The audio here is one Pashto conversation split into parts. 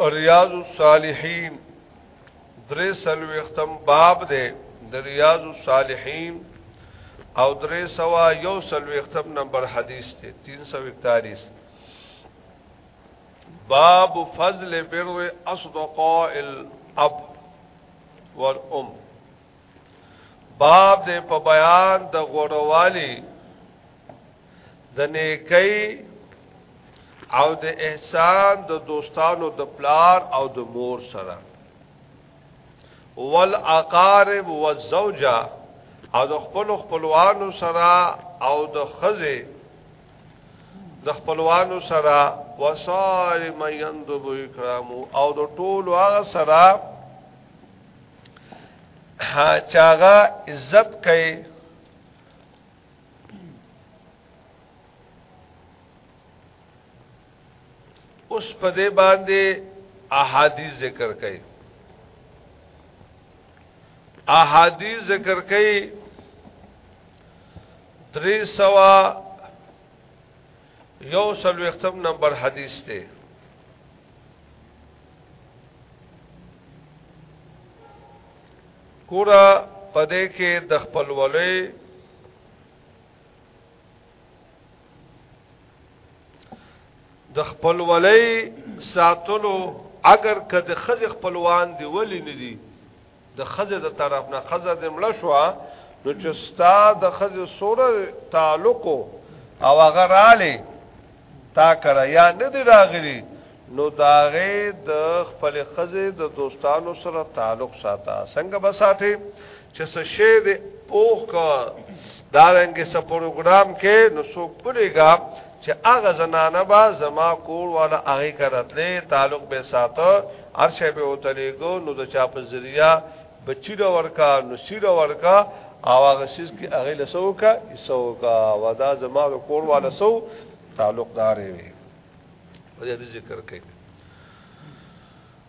ریاض الصالحین درې سلوختم باب دی د ریاض الصالحین او درې سوا یو سلوختم نمبر حدیث دی 341 باب فضل بر اصدقاء الاب والام باب دې په بیان د غوړوالي د نیکي او د احسان د دوستانو د پلار او د مور سره والاقارب والزوجه او د خپل خپلوانو سره او د خزه د خپلوانو سره وصار من يندب اکرامو او د ټولو هغه سره ها چاغه عزت کوي اوس په دې باندې احادیث ذکر کړي احادیث ذکر کړي درې سوا یو سلوختم نمبر حدیث ته کورا پدې کې د خپل ولې د خپل ولې ساتلو اگر کده خځ خپلوان دی ولې نه دي د خزه د طرف نه خزه د مړه شو نو چې ستا د خزه سره تعلق او هغه رااله تا کرا یا نه دی راغلی نو داغه د خپل خزه د دوستانو سره تعلق ساته څنګه بساته چې څه شی د پوخ کا دا رنګ څه پروګرام کې نو څوک پولیګا چې هغه زنانه با زما کور والا هغه کرتلې تعلق به ساتو ارشه به وتلېګو نو د چا په ذریعہ بچی دا ورکا نو سی دا ورکا او هغه سیس کې هغه لسو کا ایسو کا ودا زما کور والا سو تعلق دارې وي په دې ذکر کې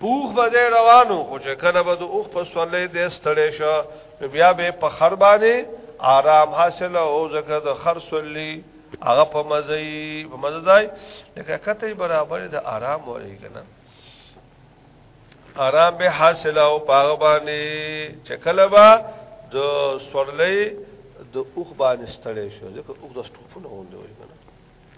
پوخ به دی روانو خو چې کله به د اوخ په سولې دې ستړې شو بیا به په خر باندې آرام حاصل او ځکه د خر سولې هغه په مزي په مزدای لکه کته برابر د آرام وری کنه آرام به حاصل او پاغ باندې چې کله به د سولې د اوخ باندې ستړې شو ځکه اوخ د سټوفونه وندوي کنه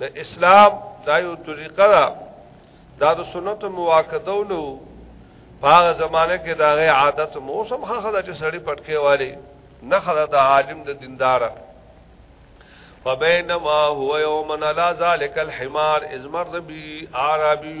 د اسلام دا یو طریقه ده دا د سنت مواکدو نو په زمانه کې دا غي عادت موسم خخدا چې سړی پټکي والی نه خدا د عالم د دیندار فبینما هو یومن علی ذلک الحمار از مر بی عربی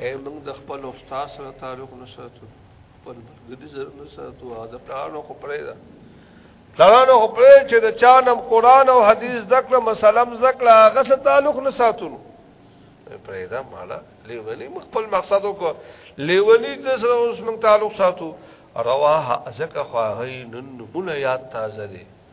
اے موږ د خپل استاد سره تعلق نه ساتو خپل مرګري سره نه ساتو دا پلانو خو پرې ده پلانو خو پرې چې د چانم قران او حدیث ذکر مسلم ذکر هغه سره تعلق نه ساتو پرې ده مالا لیونی خپل مقصد وکړه لیونی ته سره اوس موږ تعلق ساتو رواه ازکه خواهی نن مون یاد تازه دي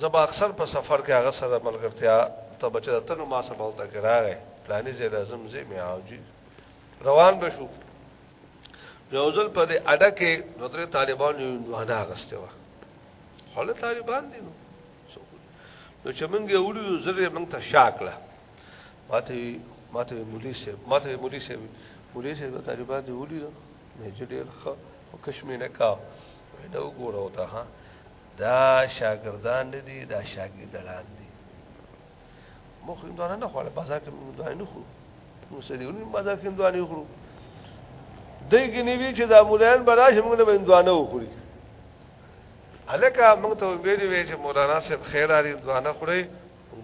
زه به اکثر په سفر کې هغه سره ملګرتیا ته بچی راته نو ما سره بولته کې راغی پلاني زه لازم زه مې اوجي روان به شو یو ځل په دې اډه کې نو درې طالبان یو نه غسته و خله طالبان دي نو نو چې موږ یو لوري زره موږ ته شاکله ماته ماته مولوی سه ماته مولوی سه مولوی سه طالبان دی ولي نه چې ډېر ښه او کشمیر نه کا دا وګوره وتا ها دا شاګردان نه دي دا شاګردان دي مخ هندوانه نه خوړل بازار کې هندوانه نه خورو نو سړيونه بازار کې هندوانه خورو دای کې نیوی چې دا مولایان براش موږ نه هندوانه وخوري الکه موږ ته ویلې وی چې مولانا صاحب خیر لري هندوانه خوري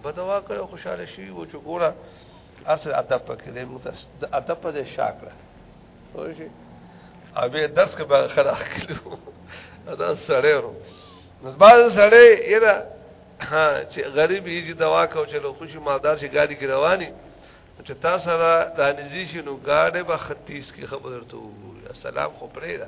بدوا کړو خوشاله شي و چې ګوره اصل ادب پکې دی متس د ادب په شاکړه خو شي ابه درس کې به خلاص کړو دا سړی ورو نو باز سړی یره چې غریب یې چې دوا کو چې لو خوشي مالدار شي ګاډي کې رواني چې تاسو سره د نږدې شنو ګاډي به 30 کې خبر ته وګورئ سلام خو پرې ده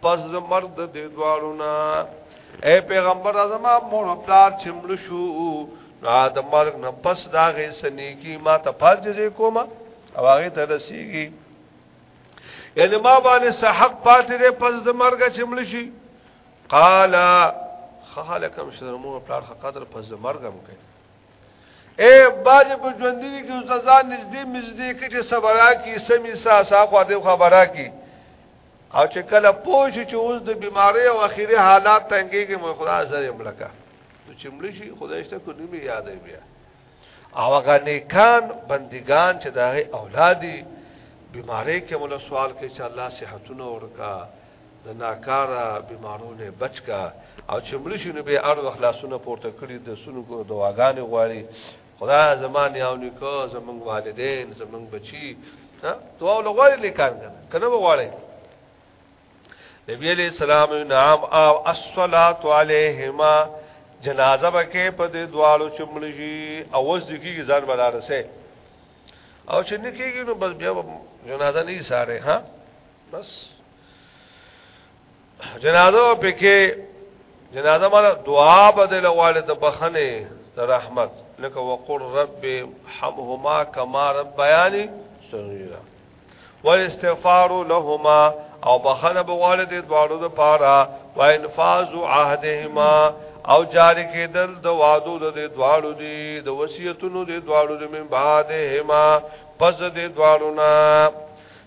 پس مرد دې دوارو نه اے پیغمبر اعظم مور خپلار چې مړ شو نو د مرګ نه پس دا غي سنې کی ما ته پاس جزې کومه او هغه ته رسیږي یعنی ما باندې صحق پاتې دې پس د مرګ چې مړ شي قال خالکم شرمو پلار قدر پس د مرګ هم کوي اے باج په ژوند دي کې ځان نږدې مزدې کې چې صبره کی سمي سا سا خو دې خبره کی او چې کله پوه شي چې اوس د بیماری او اخیری حالات تنګېږي مو خدای سره ملکه نو چې مړ شي خدای شته کو نیمه یادې بیا او هغه نیکان بندگان چې دا اولادي بیماری کې مولا سوال کوي چې الله صحتونه ورکا د ناکاره بیمارونه بچ کا او چې مړ شي نو به ار وخلاصونه پورته کړی د سونو دواګانې غواړي خدای زما نیاو نیکو زمونږ والدین زمونږ بچی ها دعا لغواړي لیکان کنه کنه وغواړي نبی علیہ السلام نعم او الصلاۃ علیہما جنازه بکې په دې دوالو چمړي او اوس دکی ځان بلارسه او چې نکیږي نو بس بیا جنازه نه ساره ها بس جنازه پکې جنازه مال دعا بدل والد د بخنه د رحمت لکه وقر رب حمهما کما رب بیانی سنیرا والاستغفار لهما او بخنه به والد دوالو د پاره و انفاذ عهدهما او جاری کېدل د وادو د دوالو دی د وصیتونو د دوالو د من بعدهما پس د دوالو نه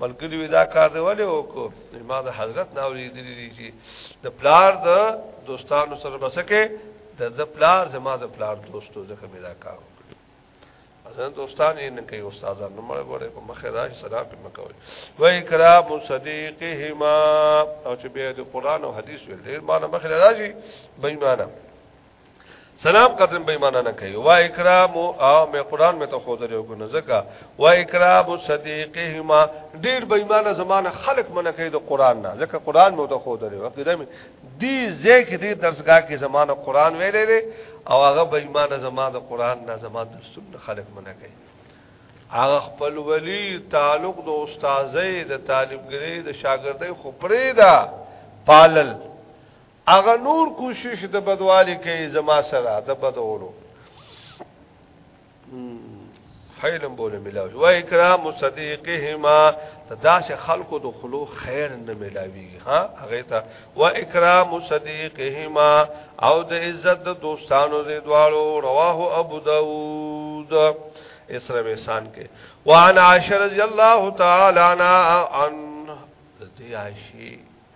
ملګری وی دا کار دی ولې وکړو ما د حضرت ناوړي دي دي چې د پلار د دوستانو سره بسکه د د پلار زما د پلار دوستو ځکه مې دا کار وکړ حضرت دوستان یې نه کوي استادان نو مړ غوړې په مخه راځي سلام په مکوي وای کرام صدیقهما او چې به د قران او حدیث ویل ډیر معنی مخه راځي بې معنی سلام قسم به ایمان نه کوي وا اکرام او مې قران مې ته خو درو کو نه زکا وا اکرام صدیقهما ډیر به ایمان زمانه خلق منه کوي د قران نه زکه قران مې ته خو درو عقیده مې دی زکه دی درسګه کې زمانه قران ویلې او هغه به ایمان زمانه د قران نه زمانه د سنت خلق منه کوي هغه خپل ولی تعلق د استادې د طالبګری د شاګردۍ خو پرې دا پالل هغه نور کوشش د بدوالی کوي زما سره د بدولو فیلم بوله ملاوي و اکرام صدیقهما تداس خلقو د خلو خیر نه ملاوي ها هغه ته و اکرام صدیقهما او د عزت د دوستانو د دوالو رواه ابو داود اسره وسان کې وعن عائشه رضی الله تعالی عنها عن ذات عائشه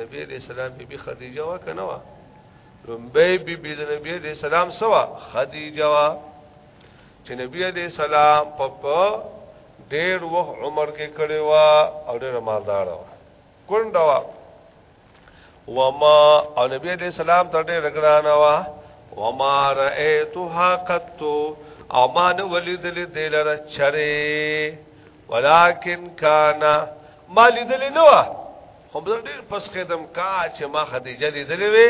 نبی علیہ السلام بی بی خدیجه وا کنه وا لومبه بی بی د نبی علیہ السلام سوا خدیجه وا چې نبی علیہ السلام په ډېر وخت عمر کې کړي وا او ډېر مالدار وا کونډه وا وما او نبی علیہ السلام ته ډېر ګرانه وا وما رأيتها قط او ما نه ولید لیدل را چره ولکن کان ما لیدل نه و خو بل ډیر پس خدم کا چې ما خدیجه لیدلې وي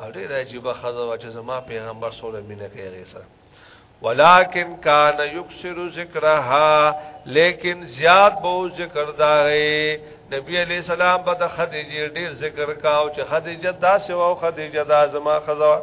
او ډیر عجیب خزه چې زما پیغمبر سره مینه کوي هغه سره ولکن کان یکسر ذکرها لیکن زیاد بو ذکر داغه نبی علیہ السلام به خدیجه ډیر ذکر کاو چې خدیجه دا سوا او خدیجه دا زما خزه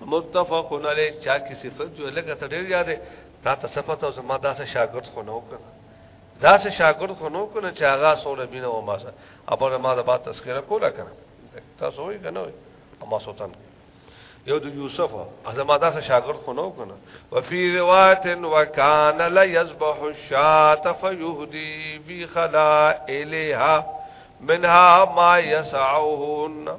متفقون علی چا کی صفت جو لګه ته ډیر یاد تا ته صفت او ما داسه شاګرد خو نو کنه داسه شاګرد خو نو کنه چې هغه سوره بینه و ما سره اپر ما دا بات تذکرہ کولا کنه تاسو وی کنه وی اما سلطان یو د یوسف ازما داسه شاګرد خو نو کنه وفي روایت وکانه لا یذبح الشات فیهدی بی خلائلها منها ما يسعهن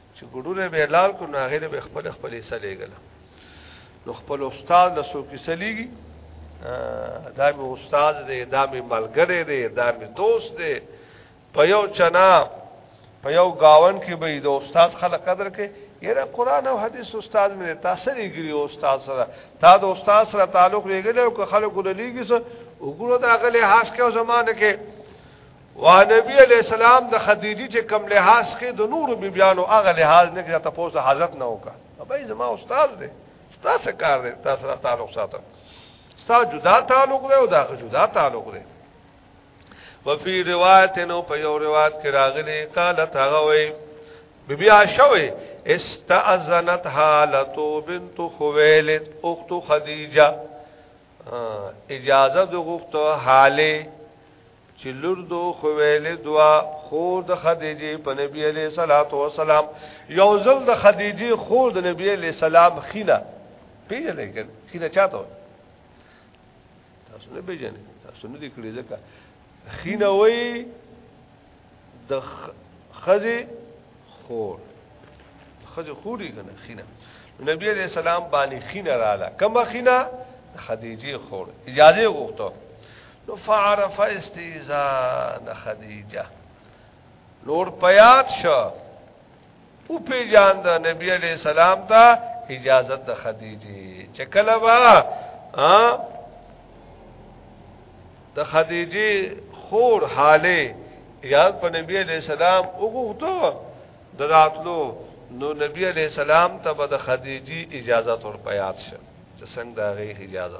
چې ګډونه به لال کو نه غیر به خپل خپل حصہ لګل نو خپل استاد له سو کې سلیږي دا مې استاد دی دا مې ملګری دی دا مې دوست دی په یو چنا په یو گاون کې به د استاد خلک قدر کې یره قران او حدیث استاد مې تاسو لري استاد سره تا د استاد سره تعلق لري او خلکو لري کې وګورو دا غلې حاصل کې زمانه کې وا نبی علیہ السلام د خدیجه چې کم لحاظ کې د نور بیبیانو هغه لحاظ نه کړه تاسو د حضرت نه وکا ابي زما استاد دی تاسو کار دی تاسو سره تعلق ساتم تاسو جدا تعلق دی او دا جدا تعلق دی وفي روایت نو په یو روایت کې راغلي قالت هغه وي بیبي عاشوي استاذنت حالتو بنت خويلد اخت خدیجه اجازه د غوښته حاله چې لور دو خویلې دوا خو د خدیجه په نبی علی صلوات و سلام یو ځل د خدیجه خو د نبی علی سلام خینه پیژنې کړه خینه چاته تاسو نه پیژنې تاسو نه دې کړی ځکه خینه وای د خزه خور خزه خوري کنه خینه نبی علیہ السلام باندې خینه رااله کما خینه خدیجه خور اجازه وغوښته نو فعرف استیزان خدیجه نور پیات شو او پی جان دا نبی علیہ السلام تا اجازت دا خدیجه چکل با دا خدیجه خور حاله اجازت په نبی علیہ السلام وګوتو دراتلو نو نبی علیہ السلام ته د خدیجه اجازه ور پیات شه چې څنګه دا غي اجازه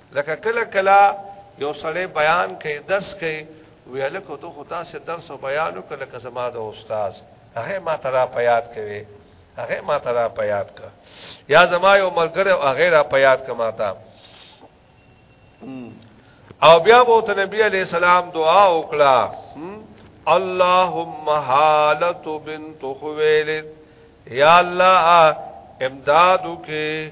لکه کله کله یو سړی بیان کوي درس کوي ویل کو ته خدا سے درس او بیان وکړه لکه زما د استاد هغه ما ترا په یاد کوي هغه ما ترا په یاد کا یا زما یو ملګری او هغه را په یاد کا ما تا او بیا بو ته نبی علی السلام دعا وکړه اللهم حالت بنت خویلد یا الله امدادو کې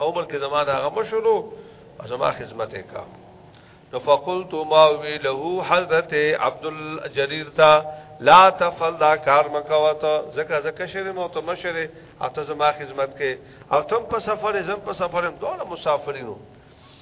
او بلکې زما دا غم شلو زما خدمت کا نو فقلت ما وی له حضرت عبد الجرير تا لا تفعل دا کار مکوت زکه زکه شری مو ته مشره اته زما خدمت کې او تم په سفر زم په سفرم دوه مسافرینو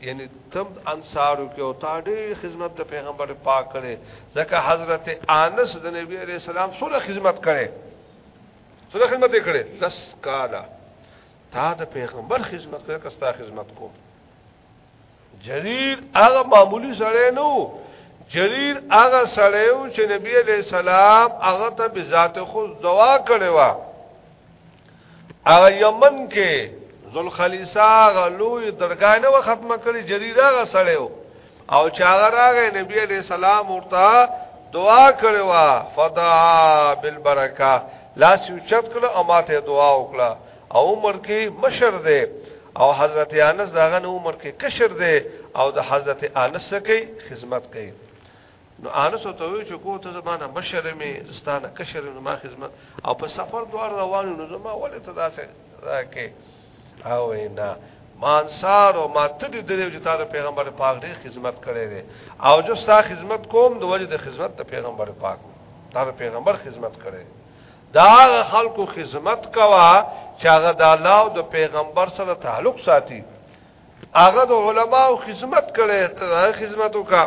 یعنی تم انصارو کې او تا ډېر خدمت د پیغمبر پاک کړي ځکه حضرت انس د نبی عليه السلام سره خدمت کړي سره خدمت کړي لس کاله تا د پیغمبر خدمت کړي کستا خدمت کو جریر هغه معمولی سره نو جریر هغه سره و چې نبی عليه السلام هغه ته بذات خود دوا کړي وا هغه یمن کې ذوالخلیصا غلوې درګای نه ختم کړي جریره غ سړیو او چاغه راغې نبی عليه السلام ورته دعا کړې وا فدا بالبرکه لاس یو چت کړه او ماته دعا وکړه او عمر کې مشر دی او حضرت انس داغه عمر کې کشر دی او د حضرت انس کې خدمت کوي نو انس ته وی چې کو ته زمانہ مشر می زستانه کشر نو ما خدمت او په سفر دوار روان نو زما ولې ته داسې راکې او نه ما انصار او ما تدې درې چې تاسو پیغمبر پاک دې خدمت کړې دي او جو ستا خدمت کوم د وجه د خدمت ته پیغمبر پاک تاسو پیغمبر خدمت کړې دا خلکو خدمت کوا چې هغه د الله او د پیغمبر سره تعلق ساتي هغه د علماو خدمت کړي ته خدمت وکا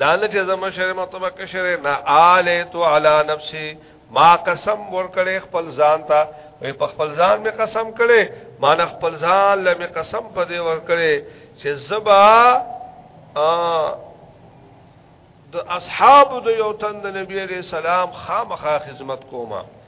دانه چې زما شر مطلب کشره نه آله تو علی نفسي ما قسم ور کړي خپل ځان ته وي په خپل ځان می قسم کړي ما نه خپل ځان لمه قسم په دې ور کړي چې زبا د اصحاب د یو تند نبی عليه السلام خامخا خدمت کوما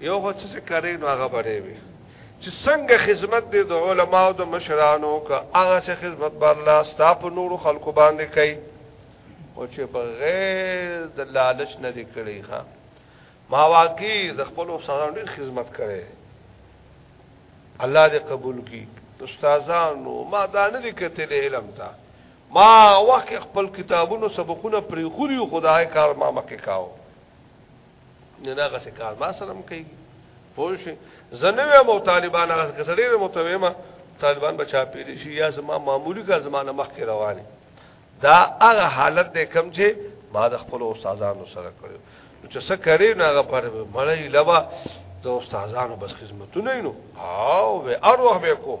یو خو چې کړي نو هغه بره وي چې څنګه خدمت دې د علماو د مشرانو کا هغه څه خدمت بر الله ستاپ نور خلکو باندې کوي او چې بغیر د لالچ نه دې کړي ها ما واقعي د خپل استادانو ډېر خدمت کړي الله دې قبول کړي استادانو ما دا نه دې کتل علم ته ما وخت خپل کتابونو سبقونه پرې خوري خدای کار ما مکه کاو نه دا غسه کار ما سره هم کوي پوه شي زنوې مو طالبان هغه کسړې مو ته ما طالبان بچا پیری شي یا زما معمولی کا زمانه مخ کې روانه دا هغه حالت دې کم چې ما د خپل استادانو سره کړو چې څه کوي نه هغه پر مړی لبا د استادانو بس خدمتونه نو او به اروح به کو